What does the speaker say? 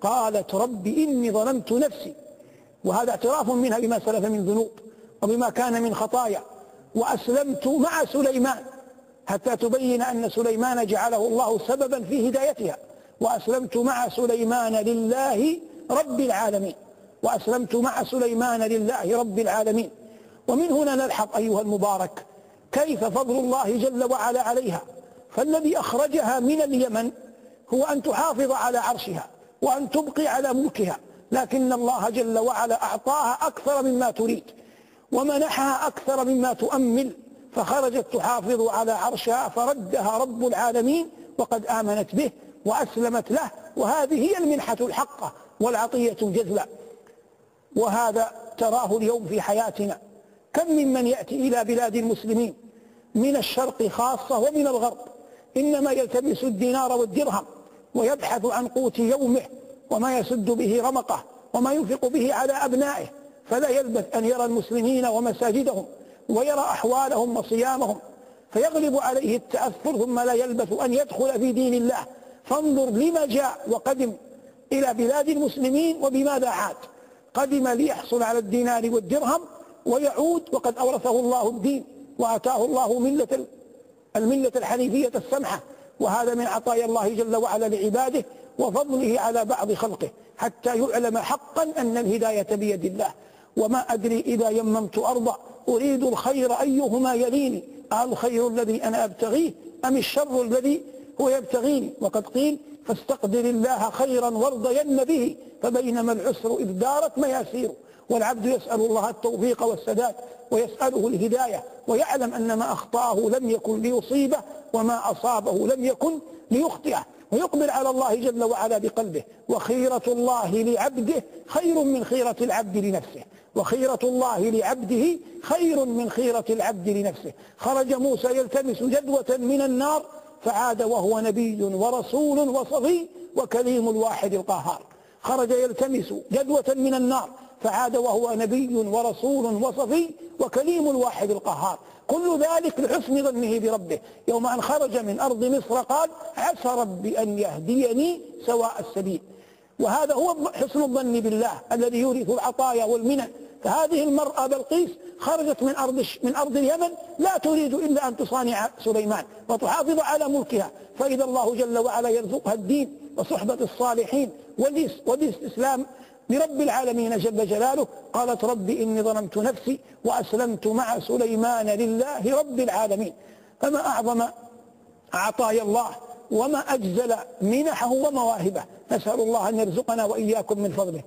قالت رب إني ظلمت نفسي. وهذا اعتراف منها بما سلف من ذنوب وبما كان من خطايا. وأسلمت مع سليمان حتى تبين أن سليمان جعله الله سببا في هدايتها. وأسلمت مع سليمان لله رب العالمين. وأسلمت مع سليمان لله رب العالمين. ومن هنا نلحظ أيها المبارك كيف فضل الله جل وعلا عليها. فالذي أخرجها من اليمن هو أن تحافظ على عرشها. وأن تبقي على ملكها لكن الله جل وعلا أعطاها أكثر مما تريد ومنحها أكثر مما تؤمل فخرجت تحافظ على عرشها فردها رب العالمين وقد آمنت به وأسلمت له وهذه هي المنحة الحقة والعطية الجزلة. وهذا تراه اليوم في حياتنا. كم ممن يأتي إلى بلاد المسلمين من الشرق خاصة ومن الغرب إنما يلتمس الدينار والدرهم ويبحث عن قوت يومه وما يسد به رمقه وما ينفق به على أبنائه. فلا يلبث أن يرى المسلمين ومساجدهم ويرى أحوالهم وصيامهم. فيغلب عليه التأثر ثم لا يلبث أن يدخل في دين الله. فانظر لما جاء وقدم إلى بلاد المسلمين وبماذا عاد. قدم ليحصل على الدينار والدرهم ويعود وقد أورثه الله الدين وآتاه الله ملة الملة الحنيفية السمحة. وهذا من عطايا الله جل وعلا لعباده وفضله على بعض خلقه حتى يعلم حقا أن الهداية بيد الله. وما أدري إذا يممت أرضا أريد الخير أيهما يليني؟ الخير الذي أنا أبتغيه أم الشر الذي هو يبتغيني وقد قيل فاستقدر الله خيرا وارضين به فبينما العسر إذ دارت مياسير والعبد يسأل الله التوفيق والسداد ويسأله الهداية ويعلم أن ما أخطاه لم يكن ليصيبه وما أصابه لم يكن ليخطئه. ويقبل على الله جل وعلا بقلبه وخيرة الله لعبده خير من خيرة العبد لنفسه. وخيرة الله لعبده خير من خيرة العبد لنفسه. خرج موسى يلتمس جدوة من النار فعاد وهو نبي ورسول وصفي وكليم الواحد القهار. خرج يلتمس جدوة من النار فعاد وهو نبي ورسول وصفي وكليم الواحد القهار. كل ذلك لحسن ظنه بربه. يوم أن خرج من أرض مصر قال عسى ربي أن يهديني سواء السبيل. وهذا هو حسن الظن بالله الذي يورث العطايا والمنن. فهذه المرأة بلقيس خرجت من أرض من أرض اليمن لا تريد إلا أن تصانع سليمان وتحافظ على ملكها. فإذا الله جل وعلا يرزقها الدين وصحبة الصالحين والاستسلام لرب العالمين جل جلاله. قالت رب إني ظلمت نفسي وأسلمت مع سليمان لله رب العالمين. فما أعظم عطايا الله وما أجزل منحه ومواهبه. نسأل الله أن يرزقنا وإياكم من فضله.